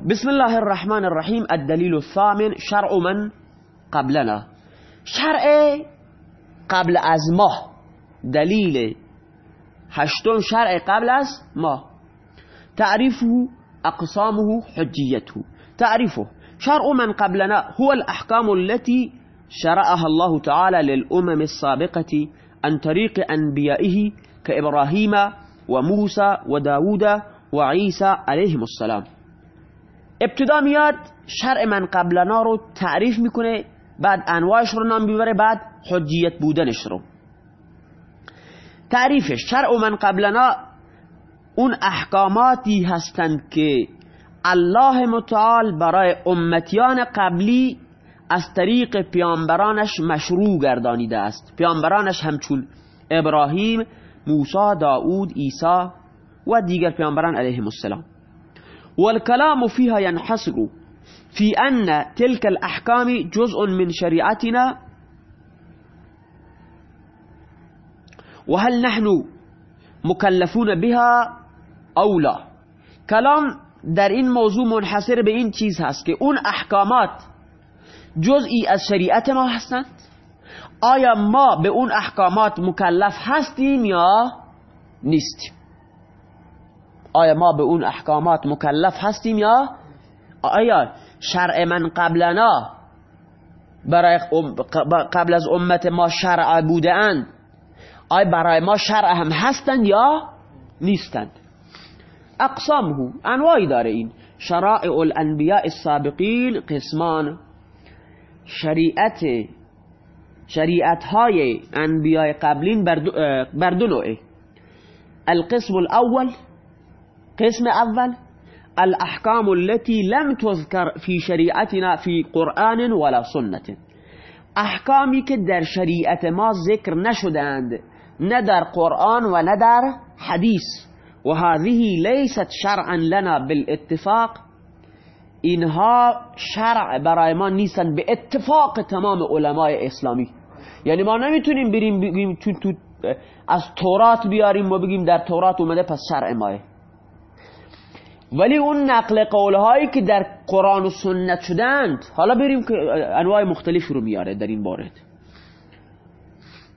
بسم الله الرحمن الرحیم الدلیل الثامن شرع من قبلنا. شرع قبل از ما. دلیل هشتم شرع قبل از ما. تعريفه أقسامه حجيته تعريفه شرع من قبلنا هو الأحكام التي شرعها الله تعالى للأمم السابقة عن طريق أنبيائه كإبراهيم وموسى وداود وعيسى عليهم السلام. ابتدا میاد شرع من قبلنا رو تعریف می‌کنه بعد انواعش رو نام می‌بره بعد حجیت بودنش رو. تعریفش شرع من قبلنا اون احکاماتی هستند که الله متعال برای امتهای قبلی از طریق پیامبرانش مشروع گردانیده است. پیامبرانش همچون ابراهیم موسی داود عیسی و دیگر پیامبران علیهم السلام. والكلام فيها ينحصر في أن تلك الأحكام جزء من شريعتنا. وهل نحن مكلفون بها أو لا؟ کلام در این موضوع منحصر به این چیز هست که اون احکامات جزئی از شریعت ما هستند. آیا ما به اون احکامات مکلف هستیم یا نیستیم؟ آیا ما به اون احکامات مکلف هستیم یا؟ آیا شرع من قبلنا برای قبل از امت ما شرع بوده اند؟ آیا برای ما شرع هم هستند یا نیستند؟ اقسام و انواعی داره این. شرائع الانبیاء السابقین قسمان. شریعت شریعت های انبیاء قبلین بر دو نوعه. القسم الاول قسم أول؟ الاحکام التي لم تذكر في شریعتنا في قرآن ولا سنت احکامی که در شریعت ما ذکر نشدند نه در قرآن و نه در حدیث و هذه شرعا لنا بالاتفاق. اینها شرع برای ما نیستن به اتفاق تمام علمای اسلامی. یعنی ما نمیتونیم بریم بگیم تو از تورات بیاریم و بگیم در تورات اومده پس شرع ماست. ولی اون نقل قولهایی که در قرآن و سنت شدند حالا بریم که انواع مختلف رو میاره در این باره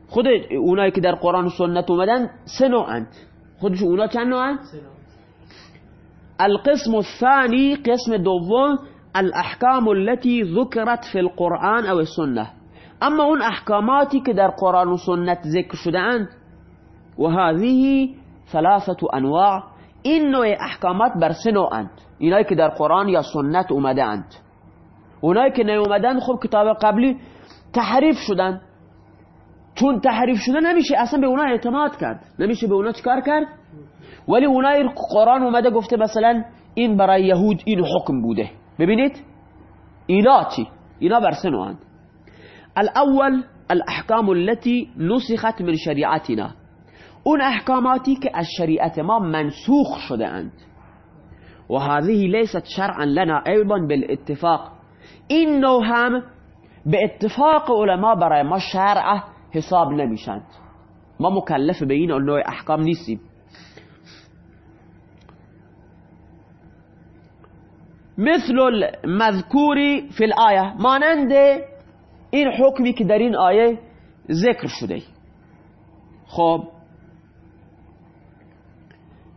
خود اونایی که در قرآن و سنت اومدن سه نوعند. خودش اونا چند نوعند؟ القسم الثاني قسم دوم الاحکام التي ذكرت في القرآن أو السنة اما اون احکاماتی که در قرآن و سنت ذکر شده اند و هذه ثلاثة انواع. این نوع احکامات بر سه نوعند اینایی که در قرآن یا سنت اومده اند اونایی که نیومدن خب کتاب قبلی تحریف شدن. چون تحریف شده نمیشه أصلا به اونا اعتماد کرد. نمیشه به اونا چکار کرد؟ ولی اونایی قرآن اومده گفته مثلا این برای یهود این حکم بوده. ببینید؟ اینا چی؟ اینا بر سه نوعند الأول الاحکام التي نسخت من شریعتنا. اون احکاماتی که از شریعت ما منسوخ شده اند. و هذه لیست شرعا لنا ایضا بالاتفاق. این نوع هم به اتفاق علما برای ما شرع حساب نمیشند ما مکلف به این نوع احکام نیستیم. مثل المذکور فی الآیه مانند این حکمی که در این آیه ذکر شده. خب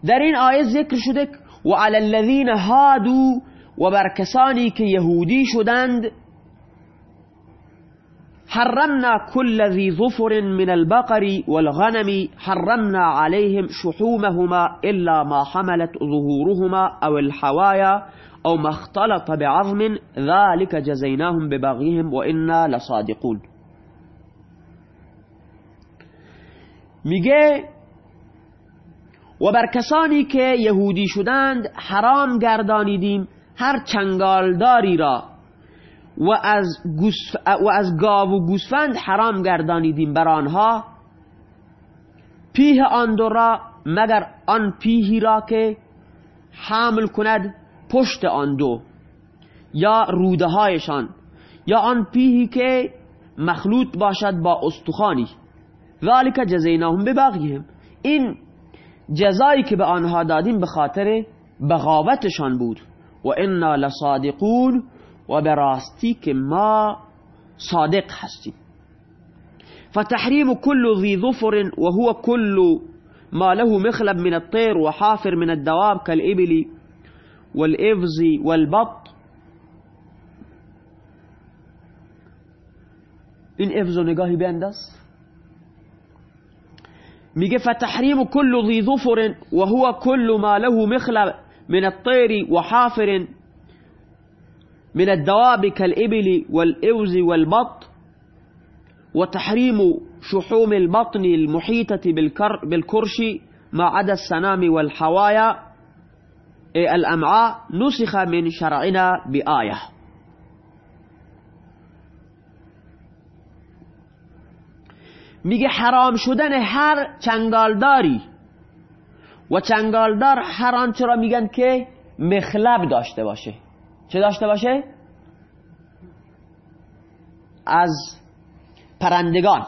در این آیه ذکر شده و علی الذین هادو و بر کسانی که یهودی شدند. حرمنا كل ذي ظفر من البقر والغنم. حرمنا عليهم شحومهما إلا ما حملت ظهورهما أو الحوايا أو ما اختلط بعظم. ذلك جزيناهم ببغيهم وإنا لصادقون. میگه و بر کسانی که یهودی شدند حرام گردانیدیم هر چنگالداری را. و از, و از گاو و گوسفند حرام گردانیدیم بر آنها. پیه آن دو را مگر آن پیهی را که حامل کند پشت آن دو یا روده هایشان یا آن پیهی که مخلوط باشد با استخانی ذالک جزیناهم ببغیهم. این جزایی که به آنها دادیم به خاطر بغاوتشان بود. و أنا لصادقون و براستی که ما صادق هستیم. فتحریم كل ذي ظفر وهو كل ما له مخلب من الطير وحافر من الدواب كالإبل والإفز والبط. افز و نگاهی بینداز میگه فتحریم كل ذي ظفر وهو كل ما له مخلب من الطير وحافر من الدواب كالإبل والإوز والبط وتحريم شحوم البطن المحيطة بالكرش ما عدا السنام والحوايا الأمعاء نسخ من شرعنا بآية. میگه حرام شدن هر چنگالداری و چنگالدار هر آنچه را میگن که مخلب داشته باشه چه داشته باشه؟ از پرندگان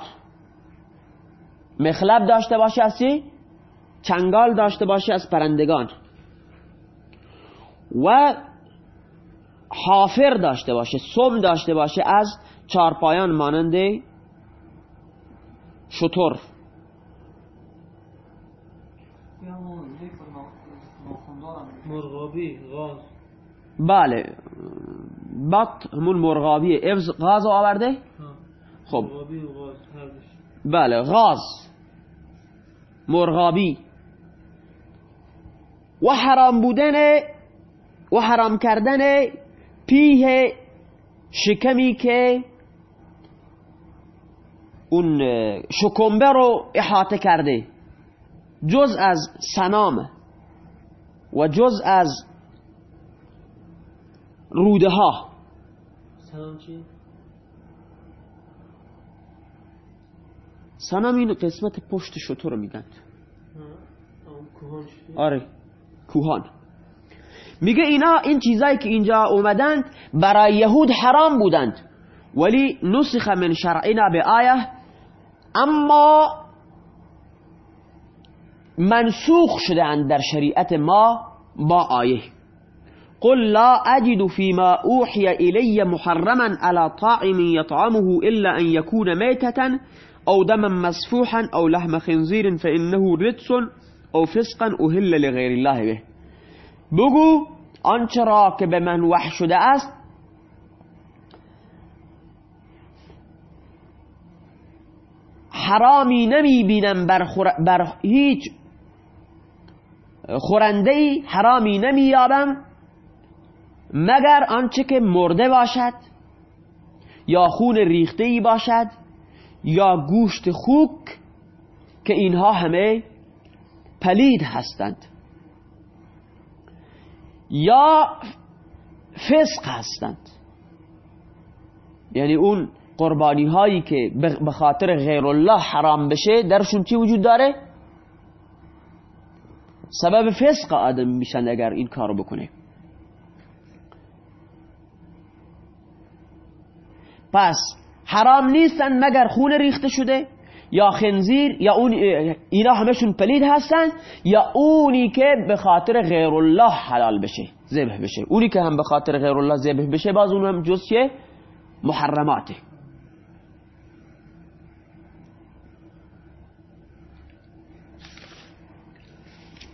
مخلب داشته باشه از؟ چنگال داشته باشه از پرندگان و حافر داشته باشه سم داشته باشه از چارپایان مانند شطور. مرغابی غاز. بله. بط همون مرغابیه افز غاز آورده؟ خب. بله. غاز. مرغابی. و حرام بودن و حرام کردن پیه شکمی که اون شکمبه رو احاطه کرده. جز از سنام و جز از روده ها؟ سنام این قسمت پشت شتر رو میگن. آره کوهان. میگه اینا این چیزایی که اینجا اومدند برای یهود حرام بودند. ولی نسخ من شرعنا به آیه اما منسوخ شدند در شریعت ما با آیه. قل لا أجد فيما أوحي إلي محرما على طاعم يطعمه إلا أن يكون ميتة أو دما مسفوحا أو لحم خنزير فإنه رجس أو فسقا أهل لغير الله به. بگو آنچه را که به من وحی شده است حرامی نمی بینم بر, بر هیچ خورنده حرامی نمی یابم مگر آنچه که مرده باشد یا خون ریخته ای باشد یا گوشت خوک که اینها همه پلید هستند. یا فسق هستند. یعنی اون قربانی هایی که به خاطر غیر الله حرام بشه درشون چی وجود داره؟ سبب فسق آدم میشن اگر این کارو بکنه. پس حرام نیستن مگر خون ریخته شده؟ یا خنزیر یا اون اینا همشون پلید هستن یا اونی که به خاطر غیر الله حلال بشه ذبح بشه. اونی که هم به خاطر غیر الله ذبح بشه باز اون هم جز محرماته.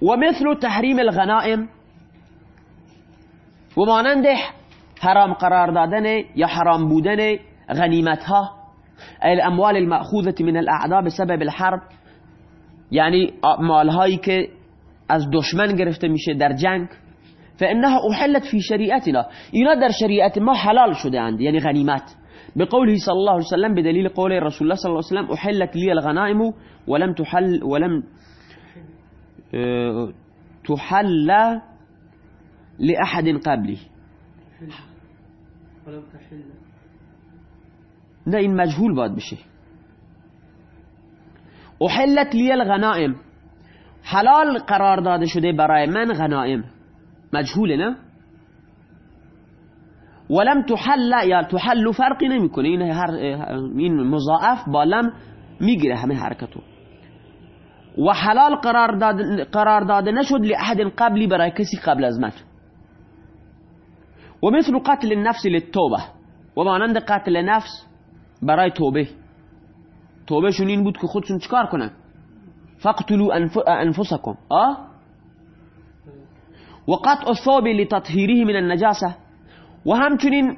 ومثل تحریم الغنائم. و مانند حرام قرار دادن یا حرام بودن غنیمت ها الاموال المأخوذة من الاعداء بسبب الحرب. یعنی مال هایی از دشمن گرفته میشه در جنگ. فإنها أحلت في شریعتنا. اینا در شریعت ما حلال شده اند یعنی غنیمت. بقوله صلى الله عليه وسلم بدليل قول رسول الله صلى الله عليه وسلم أحلت لي الغنائم ولم تحل ولم تحل لأحد قبلي ولم تحل. نه این مجهول باید بشه أحلت لی الغنائم. حلال قرار داده شده برای من غنائم. مجهوله نه؟ ولم تحل یا تحل فرقی نمیکنه. این هر این مضاعف با لم میگیره همه حرکتو. و حلال قرار داده, قرار داده نشد لأحد قبلی برای کسی قبل از من. و مثل قتل النفس للتوبة. و مانند قتل نفس برای توبه. توبهشون این بود که خودشون چکار کنن؟ فاقتلوا انفسكم آه و قطع الثوب لتطهیره من النجاسة. و همچنین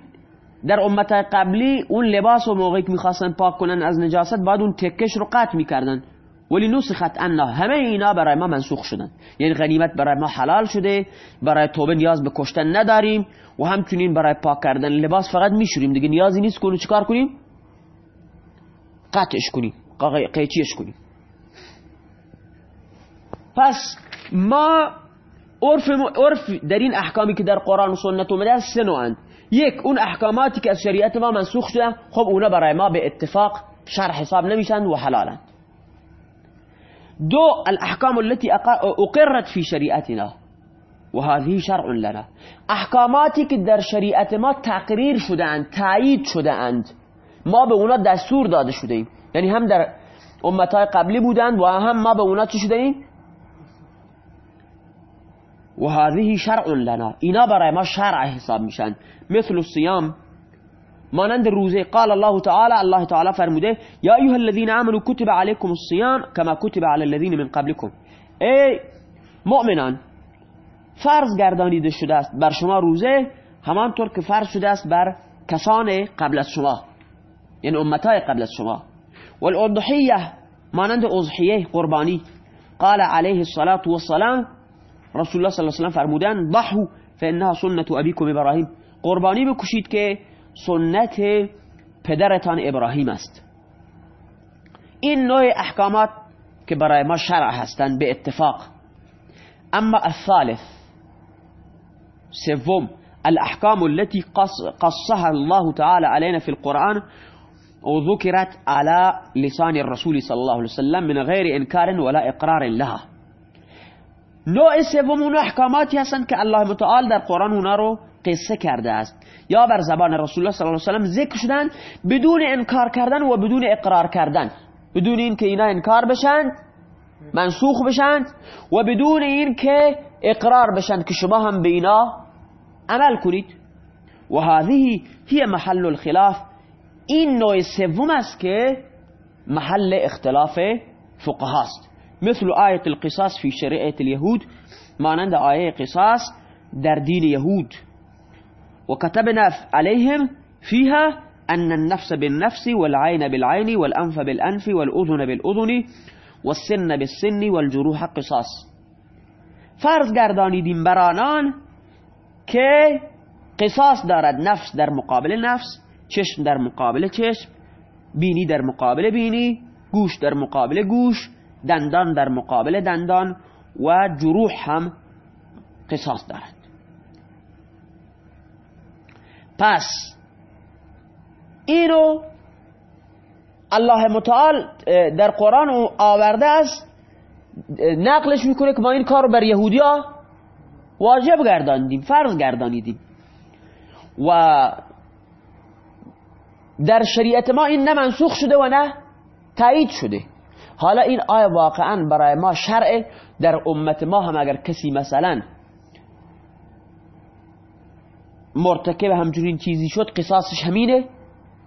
در امت قبلی اون لباس و موقعی که میخواستن پاک کنن از نجاست بعد اون تکش رو قطع میکردن. ولی نسخت عنا همه اینا برای ما منسوخ شدن. یعنی غنیمت برای ما حلال شده برای توبه نیاز به کشتن نداریم و همچنین برای پاک کردن لباس فقط میشوریم. دیگه نیازی نیست اونو چیکار کنیم؟ قطعش کنیم قیچیش کنیم. پس ما عرف, عرف در این احکامی که در قرآن و سنت اومده سه نوعند یک اون احکاماتی که از شریعت ما منسوخ شده خب اونا برای ما به اتفاق شرع حساب نمیشن و حلالند دو الاحکام التي أقرت في شریعتنا و هذه شرع لنا. احکاماتی که در شریعت ما تقریر شده اند تایید شده اند. ما به دستور داده شده یعنی هم در امتهای قبلی بودند و هم ما به اونا چی شده ایم؟ شرع لنا. اینا برای ما شرع حساب میشن. مثل الصيام مانند روزه قال الله تعالى الله تعالى فرموده یا ایها الذين آمنوا كتب عليكم الصيام كما كتب على الذين من قبلكم. ای مؤمنان فرض گردانیده شده است بر شما روزه همانطور که فرض شده است بر کسان قبل از شما یعنی امتای قبل از شما. والأضحیه مانند اضحیه قربانی. قال عليه الصلاة والسلام رسول الله صلی الله علیه و فرمودن ضحوا فإنها سنة أبيكم ابراهیم قربانی بکشید که سنت پدرتان ابراهیم است. این نوع احکامات که برای ما شرع هستند به اتفاق. اما الثالث سوم الأحكام التي قصها الله تعالى علينا في القرآن وذكرت على لسان الرسول صلى الله عليه وسلم من غير إنكار ولا إقرار لها. نوع سوم اون احکاماتی هستند که الله متعال در قرآن اونا رو قصه کرده است. یا بر زبان رسول الله صلی الله علیه و سلم ذکر شدن بدون انکار کردن و بدون اقرار کردن. بدون این که اینا انکار بشند منسوخ بشند و بدون این که اقرار بشند که شما هم به اینا عمل کنید. و هذه هي محل الخلاف. این نوع سوم است که محل اختلاف فقهاست مثل آية القصاص في شریعه اليهود مانند آیه قصاص در دین یهود. وكتبنا عليهم فيها أن النفس بالنفس والعين بالعين والأنف بالأنف والأذن بالأذن والسن بالسن والجروح قصاص. فرض گردانیدیم بر آنان که قصاص دارد. نفس در مقابل نفس چشم در مقابل چشم بینی در مقابل بینی گوش در مقابل گوش دندان در مقابل دندان و جروح هم قصاص دارد. پس اینو الله متعال در قرآن آورده است نقلش می‌کنه که ما این کار رو بر یهودی ها واجب گرداندیم فرض گردانیدیم. و در شریعت ما این نه منسوخ شده و نه تایید شده. حالا این آیه واقعا برای ما شرع در امت ما هم اگر کسی مثلا مرتکب همچنین چیزی شد قصاصش همینه؟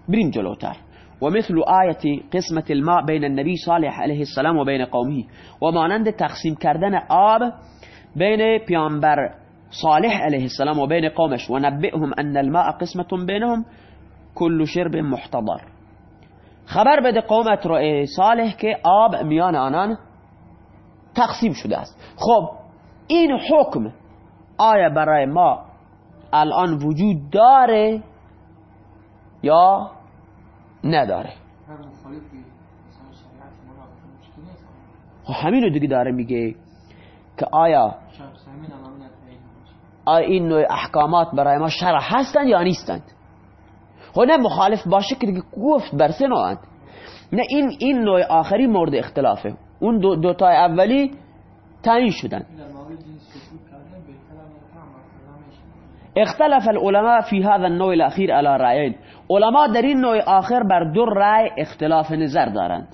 بریم جلوتر. ومثل آية قسمة الماء بين النبي صالح عليه السلام وبين قومه. ومانند تقسیم کردن آب بین پیامبر صالح عليه السلام وبين قومش. ونبئهم أن الماء قسمة بينهم كل شرب محتضر. خبر بده قومت رو صالح که آب میان آنان تقسیم شده است. خب این حکم آیا برای ما الان وجود داره یا نداره؟ خب همینو دیگه داره میگه که آیا آیا این نوع احکامات برای ما شرع هستند یا نیستند؟ خب نه مخالف باشه که دیگه گفت بر سه نه این این نوع آخری مورد اختلافه. اون دو, دو تای اولی تعیین شدن. اختلف العلماء في هذا النوع الأخير على رأيين. علماء در این نوع آخر بر دو رأي اختلاف نظر دارند.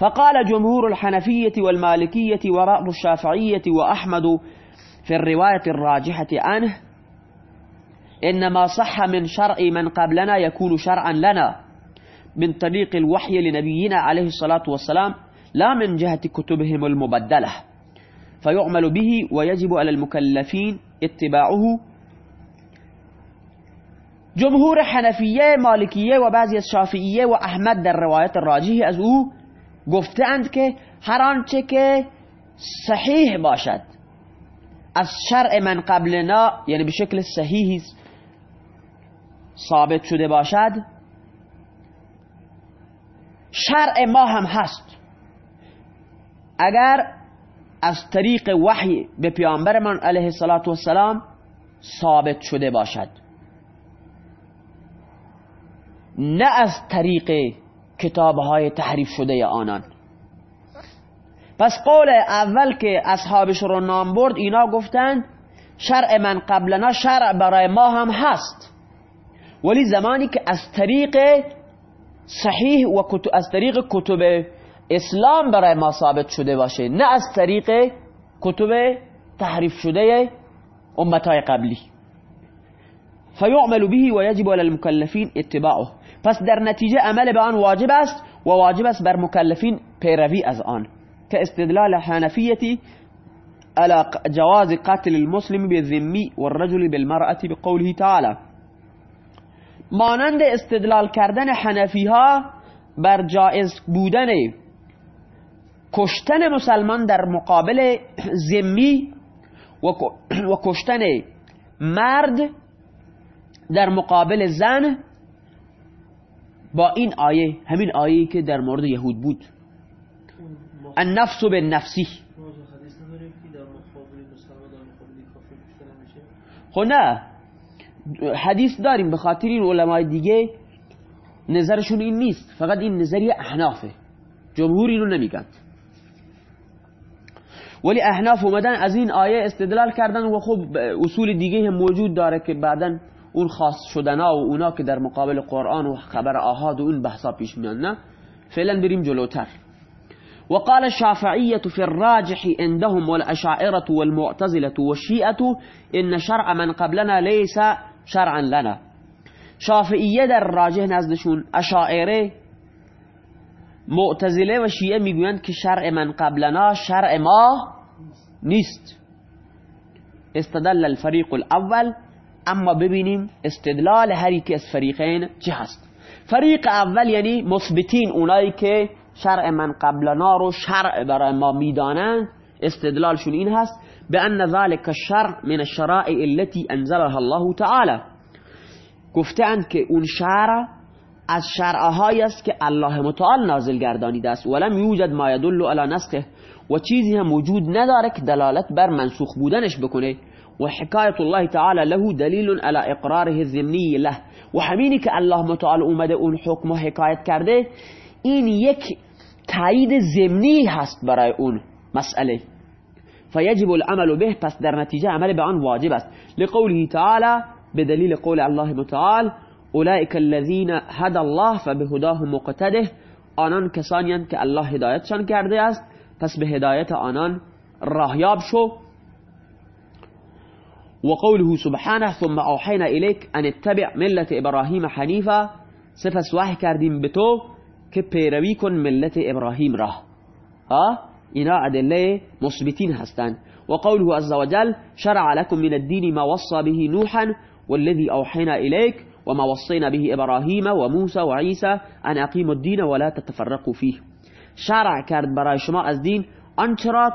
فقال جمهور الحنفية والمالكية وبعض الشافعية وأحمد في الرواية الراجحة عنه إنما صح من شرع من قبلنا يكون شرعا لنا من طريق الوحي لنبينا عليه الصلاة والسلام لا من جهة كتبهم المبدلة. فيعمل به ويجب على المكلفين اتباعه جمهور حنفیه مالکیه و بعضی از شافعیه و احمد در روایت راجحی از او گفتند که هر آنچه که صحیح باشد از شرع من قبلنا یعنی به شکل صحیحی ثابت شده باشد شرع ما هم هست. اگر از طریق وحی به پیامبرمان علیه والسلام ثابت شده باشد. نه از طریق کتابهای تحریف شده آنان. پس قول اول که اصحابش رو نام برد اینا گفتند شرع من قبلنا شرع برای ما هم هست. ولی زمانی که از طریق صحیح و از طریق کتب اسلام برای ما ثابت شده باشه نه از طریق کتب تحریف شده امتای قبلی. فیعمل به و یجب على المکلفین اتباعه. پس در نتیجه عمل به آن واجب است و واجب است بر مکلفین پیروی از آن كاستدلال الحنفية على جواز قتل المسلم بالذمی والرجل بالمرأة بقوله تعالى مانند استدلال کردن حنفی ها بر جائز بودن کشتن مسلمان در مقابل زمی و کشتن مرد در مقابل زن با این آیه همین آیه که در مورد یهود بود. النفس به نفسی خب نه. حدیث داریم به خاطر این علمای دیگه نظرشون این نیست. فقط این نظری احنافه. جمهور اینو نمیگن. ولی احناف اومدن از این آیه استدلال کردن و خب اصول دیگه هم وجود داره که بعدا اون خاص شدنا و اونا که در مقابل قرآن و خبر آحاد و این بحثا پیش میان نه؟ فعلا بریم جلوتر. وقال الشافعية في الراجح عندهم والأشاعرة والمعتزلة والشيعة إن شرع من قبلنا ليس شرعا لنا. شافعیه در راجح نزدشون اشاعره معتزله و شیعه میگویند شرع من قبلنا شرع ما نیست. استدل الفریق الأول اما ببینیم استدلال هر یک از فریقین چه هست. فریق اول یعنی مثبتین اونایی که شرع من قبلنا رو شرع برای ما می‌دانند. استدلالشون این هست بأن ذلك الشرع من الشرائع التي أنزلها الله تعالى. گفتند که اون شرع از شرعهایی است که الله متعال نازل گردانیده است. ولم يوجد ما يدل على نسخه. و چیزی هم وجود نداره که دلالت بر منسوخ بودنش بکنه. وحكاية الله تعالى له دليل على إقراره الضمني له. و همینی الله متعال اومده اون حکم حکایت کرده. این یک تایید ضمنی هست برای اون مسئله. فيجب العمل به پس در نتیجه عمل به آن واجب است. لقوله تعالى بدلیل قول الله متعال أولئك الذين هدى الله فبهداه مقتده. آنان کسانی که الله هدایتشان کرده است پس به هدایت آنان راهیاب شو. وقوله سبحانه ثم أوحينا إليك أن اتبع ملة إبراهيم حنيفا. سپس وحی کردیم به تو که پیروی کن ملت ها؟ اینا ادله مثبتین هستند. وقوله عز وجل شرع لكم من الدين ما وصى به نوحا والذي أوحينا إليك وما وصينا به إبراهيم وموسى وعيسى أن أقيموا الدين ولا تتفرقوا فيه. شرع کرد برای شما از دین آنچه را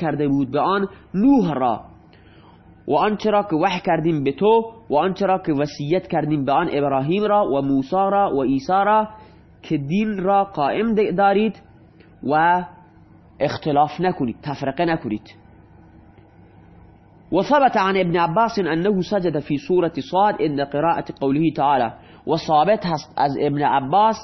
کرده بود به آن نوح را. و آنچه را که وحی کردیم به تو و آنچه را که وصیت کردیم به آن ابراهیم را و موسی را و عیسی را که دین را قائم دارید و اختلاف نکنید تفرقه نکنید. وثبت عن ابن عباس أنه سجد في سورة صاد عند قراءة قوله تعالى و ثابت هست از ابن عباس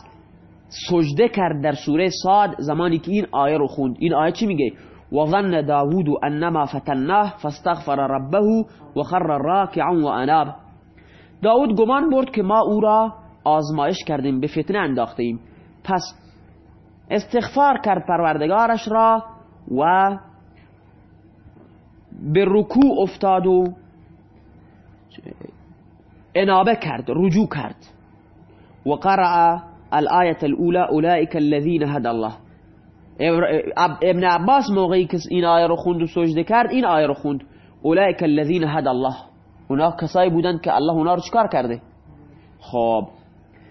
سجده کرد در سوره صاد زمانی که این آیه رو خوند. این آیه چی میگه؟ وظن داود أنما فتناه فاستغفر ربه وخر راكعا وأناب. داود گمان برد که ما او را آزمایش کردیم به فتنه انداختیم. پس استغفار کرد پروردگارش را و به رکوع افتاد و انابه کرد رجوع کرد. وقرأ الآية الأولى أولئك الذين هدى الله. ابن عباس موقعی که این آیه رو خوند و سجده کرد این آیه رو خوند. أولئك الذين هدى الله. اونا کسایی بودند که الله اونا رو چکار کرده؟ خب.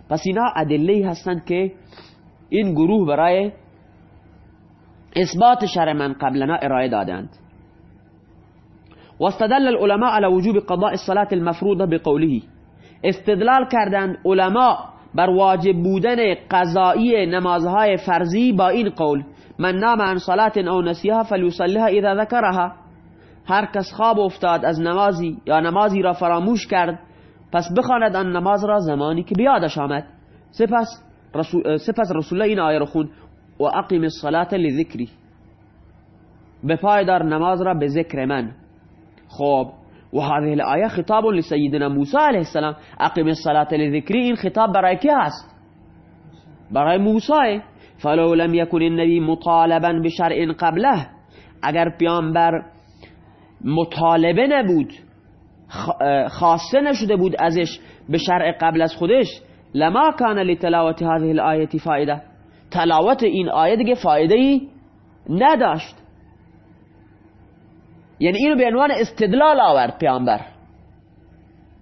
پس اینا ادله هستند که این گروه برای اثبات شرع من قبلنا ارائه دادند. واستدل العلماء على وجوب قضاء الصلاة المفروضة بقوله. استدلال کردند علماء بر واجب بودن قضای نمازهای فرضی با این قول. من نام عن صلاة أو نسيها فليصليها إذا ذکرها هر کس خواب افتاد از نمازی یا نمازی را فراموش کرد پس بخواند آن نماز را زمانی که بیادش آمد. سپس رسول, سپس رسول این آیه رو خوند وأقم الصلاة لذكري. به دار نماز را به ذکر من. خب وهذه الآية خطاب لسيدنا موسى عليه السلام. أقم الصلاة لذكري این خطاب برای کی هست؟ برای موسی. فلو لم يكن النبي مطالبا بشرع قبله اگر پیامبر مطالبه نبود خواسته نشده بود ازش به شرع قبل از خودش لما كان لتلاوة هذه الآية فائدة؟ تلاوت این آیه دیگه فایده ای نداشت. یعنی اینو به عنوان استدلال آورد پیامبر.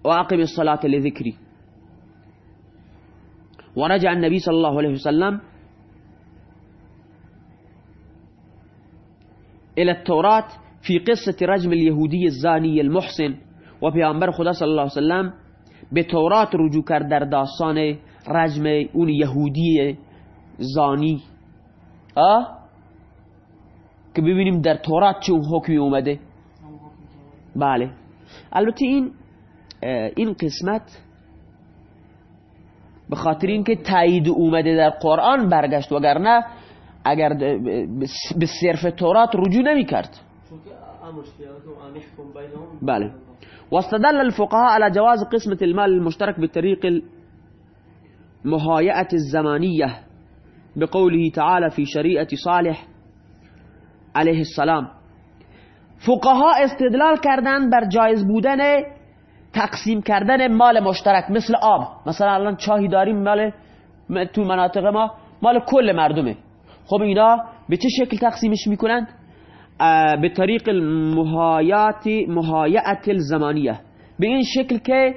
وأقم الصلاة لذكري. ورجع النبي صلى الله عليه وسلم إلى التوراة في قصة رجم اليهودي الزاني المحصن. و پیامبر خدا صلى الله عليه وسلم به تورات رجوع کرد در داستان رجم اون یهودی زانی. آه که ببینیم در تورات چه حکمی اومده. بله. البته این این قسمت به خاطر اینکه تایید اومده در قرآن برگشت وگرنه اگر به صرف تورات رجوع نمی کرد. بله. واستدل الفقهاء على جواز قسمة المال المشترك بطريق المهايئة الزمانية بقوله تعالى في شريعة صالح عليه السلام. فقها استدلال کردن بر جایز بودن تقسیم کردن مال مشترک مثل آب. مثلا الان چاهی داریم مال تو مناطق ما مال کل مردمه. خب اینا به چه شکل تقسیمش می‌کنند به طریق المهايأة مهايأة الزمانية. به این شکل که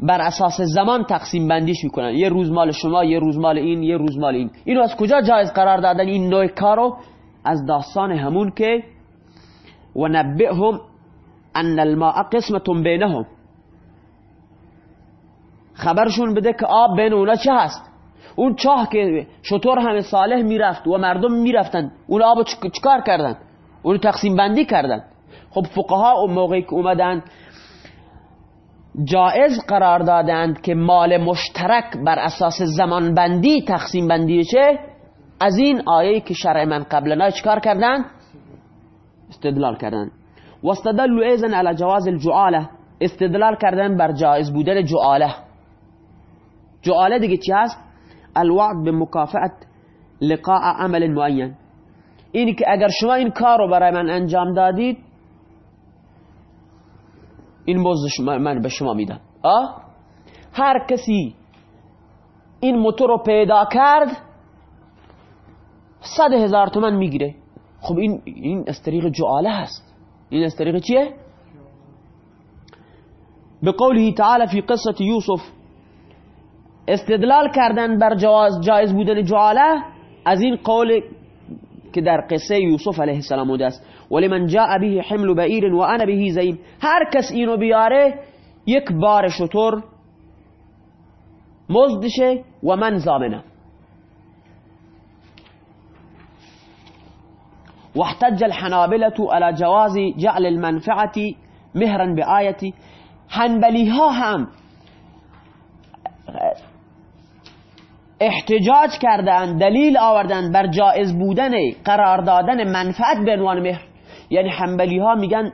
بر اساس زمان تقسیم بندیش می‌کنن. یه روز مال شما یه روز مال این یه روز مال این. اینو از کجا جایز قرار دادن این نوع کارو؟ از داستان همون که ونبئهم أن الماء قسمة بينهم خبرشون بده که آب بین اونا چه هست؟ اون چاه که شتر همه صالح می‌رفت و مردم می‌رفتن اون آب چکار کردن؟ اون تقسیم بندی کردن. خب فقها اون موقعی که اومدن جائز قرار دادند که مال مشترک بر اساس زمان بندی تقسیم بندی چه؟ از این آیه که شرع من قبلنا چکار کردن؟ استدلال کردن. واستدلوا أيضا على جواز الجعاله. استدلال کردن بر جائز بودن جعاله. جعاله دیگه چی هست؟ الوعد بمكافأة لقاء عمل معين اینی که اگر شما این کار رو برای من انجام دادید این مزد من به شما میدم آه؟ هر کسی این موتور رو پیدا کرد صد هزار تومن میگیره. خب این این از طریق جعاله هست. این از طریق چیه؟ بقوله تعالى في قصة يوسف استدلال کردن بر جواز جایز بودن جعاله از این قول که در قصه یوسف علیه السلام بوده است. ولمن جاء به حمل بعير وأنا به زعيم. هر کس اینو بیاره یک بار شتر مزدشه و من ضامنه واحتج الحنابلة على جواز جعل المنفعة مهرا بآية. حنبلی ها هم احتجاج کردن دلیل آوردن بر جائز بودن قرار دادن منفعت به عنوان مهر. یعنی حنبلی ها میگن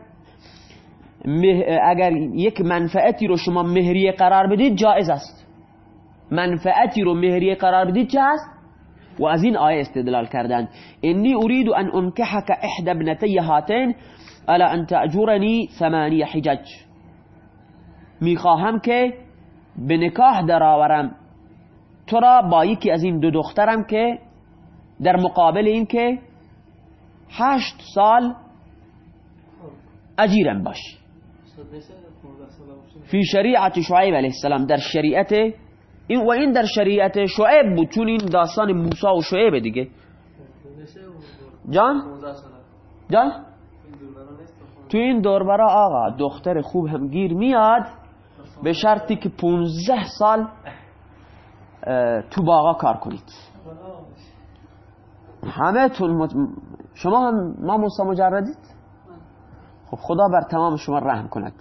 اگر یک منفعتی رو شما مهریه قرار بدید جائز است. منفعتی رو مهریه قرار بدید چه هست؟ و از این آیه استدلال کردن. إني أريد أن أنكحك إحدى ابنتي هاتين على أن تأجرني ثماني حجج. می‌خواهم که به نکاح درآورم. تو را با یکی از این دو دخترم که در مقابل این که هشت سال اجیرم باش. في شريعة شعيب عليه السلام در شریعت این و این در شریعت شعیب بود چون این داستان موسی و شعیب دیگه. جان؟ جان؟ تو این دور و برا آقا دختر خوب هم گیر میاد به شرطی که 15 سال تو باغا کار کنید. همه تون شما هم ما موسی مجردید؟ خب خدا بر تمام شما رحم کند.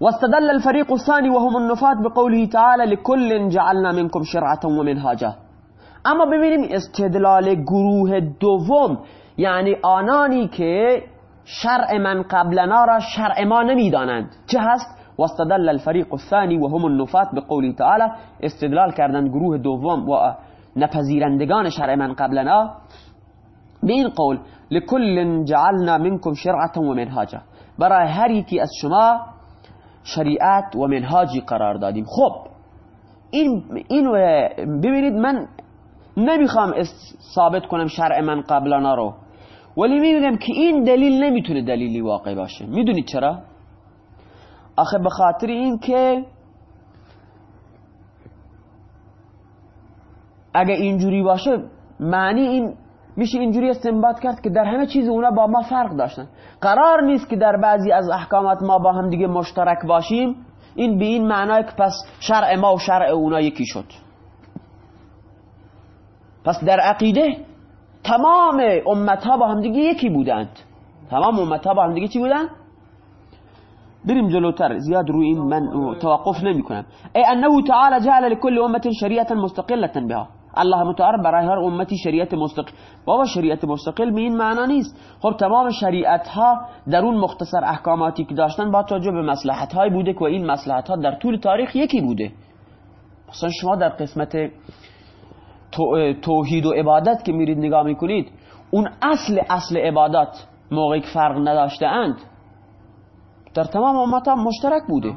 واستدل الفريق الثاني وهم النفات بقوله تعالى لكل جعلنا منكم شرعة ومنهاجا. اما ببینیم استدلال گروه دوم یعنی آنانی که شرع من قبلنا را شرع ما نمی‌دانند. چه هست؟ واستدل الفريق الثاني وهم النفات بقوله تعالى استدلال کردن گروه دوم و نپذیرندگان شرع من قبلنا این قول لكل جعلنا منكم شرعة ومنهاجا برای هر یکی از شما شریعت و منهاجی قرار دادیم. خب این این ببینید من نمیخوام ثابت کنم شرع من قبلنا رو. ولی میگم که این دلیل نمیتونه دلیلی واقع باشه. میدونید چرا؟ آخه به خاطر این که اگه اینجوری باشه معنی این میشه اینجوری استنباط کرد که در همه چیز اونا با ما فرق داشتن. قرار نیست که در بعضی از احکامات ما با هم دیگه مشترک باشیم. این به این معنای که پس شرع ما و شرع اونا یکی شد. پس در عقیده تمام امت ها با هم دیگه یکی بودند. تمام امت ها با هم دیگه چی بودند بریم جلوتر. زیاد روی این من توقف نمی کنم أي أنه تعالى جعل لكل أمة شريعة مستقلة بها. الله متعال برای هر امتی شریعت مستقل. بابا شریعت مستقل به این معنا نیست. خب تمام شریعت ها در اون مختصر احکاماتی که داشتن با توجه به مصلحت های بوده که این مصلحت ها در طول تاریخ یکی بوده. مثلا شما در قسمت توحید و عبادت که میرید نگاه می‌کنید اون اصل اصل عبادات موقعی که فرق نداشته اند در تمام امت مشترک بوده.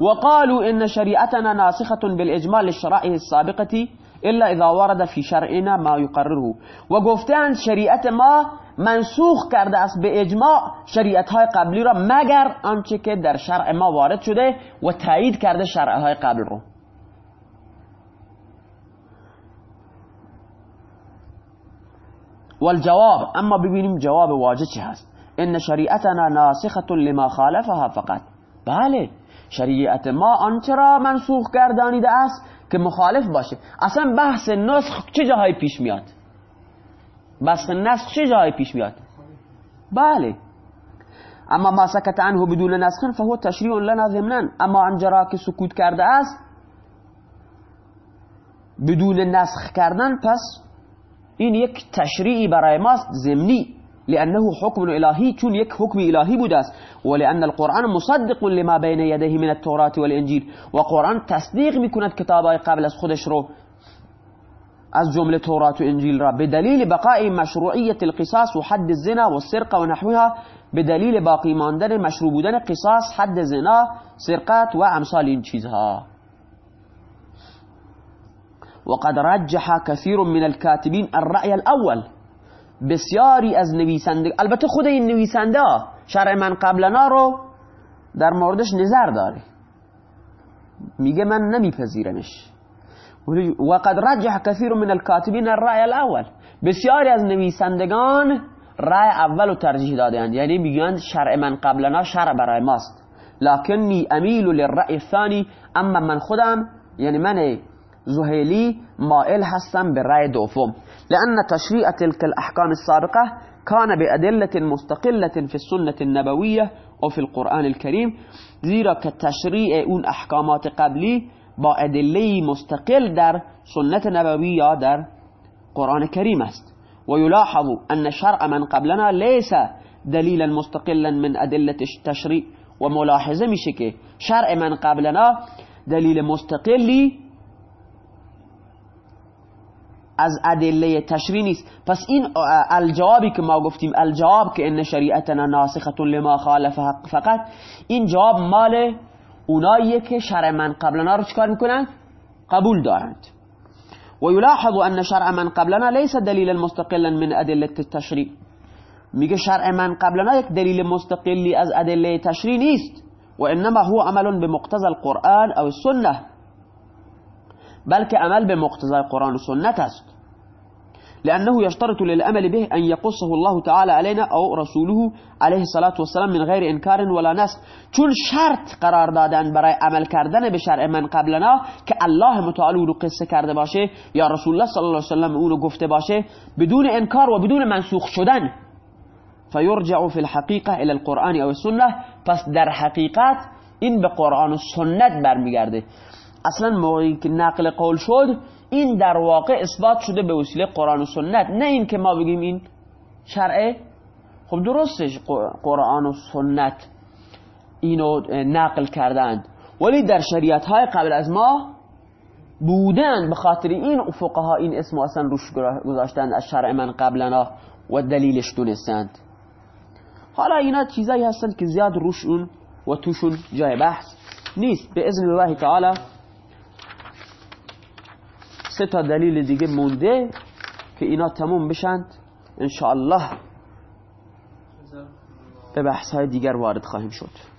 وقالوا إن شريعتنا ناسخة بالإجمال للشرائع السابقة إلا إذا ورد في شرعنا ما يقرره. وگفتند شریعت ما منسوخ کرده است به اجماع شریعت های قبلی را مگر آنچه که در شرع ما وارد شده و تایید کرده شرع های قبل رو. والجواب اما ببینیم جواب واجد چه هست. ان شریعتنا ناسخة لما خالفها فقط. بله شریعت ما آنچه را منسوخ گردانیده است که مخالف باشه. اصلا بحث نسخ چه جاهای پیش میاد؟ بحث نسخ چه جاهای پیش میاد؟ بله. اما ما سکت عنه بدون نسخ فهو تشریع لنا ضمنا. اما انجرا که سکوت کرده است بدون نسخ کردن پس این یک تشریعی برای ماست ضمنی. لأنه حكم إلهي چون یک حكم إلهي بوده است ولأن القرآن مصدق لما بين يديه من التوراة والإنجيل. و قرآن تصدیق میکند کتاب‌های قبل از خودش رو از جمله تورات و انجیل را. بدلیل بقاء مشروعیت القصاص و حد الزنا و السرقة و نحوها بدلیل باقی ماندن مشروع بودن قصاص حد زنا سرقت و امثال این چیزها. وقد رجح كثير من الكاتبين الرأي الأول. بسیاری از نویسنده البته خود این نویسنده شرع من قبلنا رو در موردش نظر داره. میگه من نمیپذیرمش. وقد رجح كثير من الكاتبين الرأي الاول. بسیاری از نویسندگان رأی اول رو ترجیح دادند یعنی میگن شرع من قبلنا شرع برای ماست. لكني أميل للرأي الثاني اما من خودم یعنی من زحیلی مائل هستم به رأی دوم. لأن تشريع تلك الأحكام السابقة كان بأدلة مستقلة في السنة النبوية وفي القرآن الكريم زیرا که تشریع اون احکامات قبلی با ادله مستقل در سنت نبوی در قرآن الكريم است. ويلاحظ أن شرع من قبلنا ليس دليلا مستقلا من أدلة التشريع و ملاحظه میشه که شرع من قبلنا دليل مستقلي از ادله تشریع نیست. پس این الجوابی که ما گفتیم الجواب که ان شریعتنا ناسخه لما خالف فقط این جواب مال اوناییه که شرع من قبلنا رو چکار می‌کنن؟ قبول دارند. ويلاحظ أن شرع من قبلنا ليس دليلا مستقلا من أدلة التشريع میگه شرع من قبلنا یک دلیل مستقلی از ادله تشریع نیست. و انما هو عمل بمقتضى القرآن او السنه بلکه عمل به مقتضای قرآن و سنت است. لأنه يشترط للعمل به أن يقصه الله تعالى علينا أو رسوله عليه الصلاة والسلام من غير إنكار ولا نسخ چون شرط قرار دادن برای عمل کردن به شرع من قبلنا که الله متعال اونو قصه کرده باشه یا رسول الله صلی الله علیه وسلم اونو گفته باشه بدون انکار و بدون منسوخ شدن فيرجع في الحقيقة إلى القرآن أو السنة پس در حقیقت این به قرآن و سنت برمیگرده. أصلا موقعی که نقل قول شد این در واقع اثبات شده به وسیله قرآن و سنت. نه این که ما بگیم این شرعه خب درستش قرآن و سنت اینو نقل کردند ولی در شریعت های قبل از ما بودن به خاطر این فقها این اسم اصلا روش گذاشتند از شرع من قبلنا و دلیلش دونستند حالا اینا چیزایی هستند که زیاد روشون و توشون جای بحث نیست. به اذن الله تعالی سه تا دلیل دیگه مونده که اینا تموم بشند انشاءالله به بحث های دیگر وارد خواهیم شد.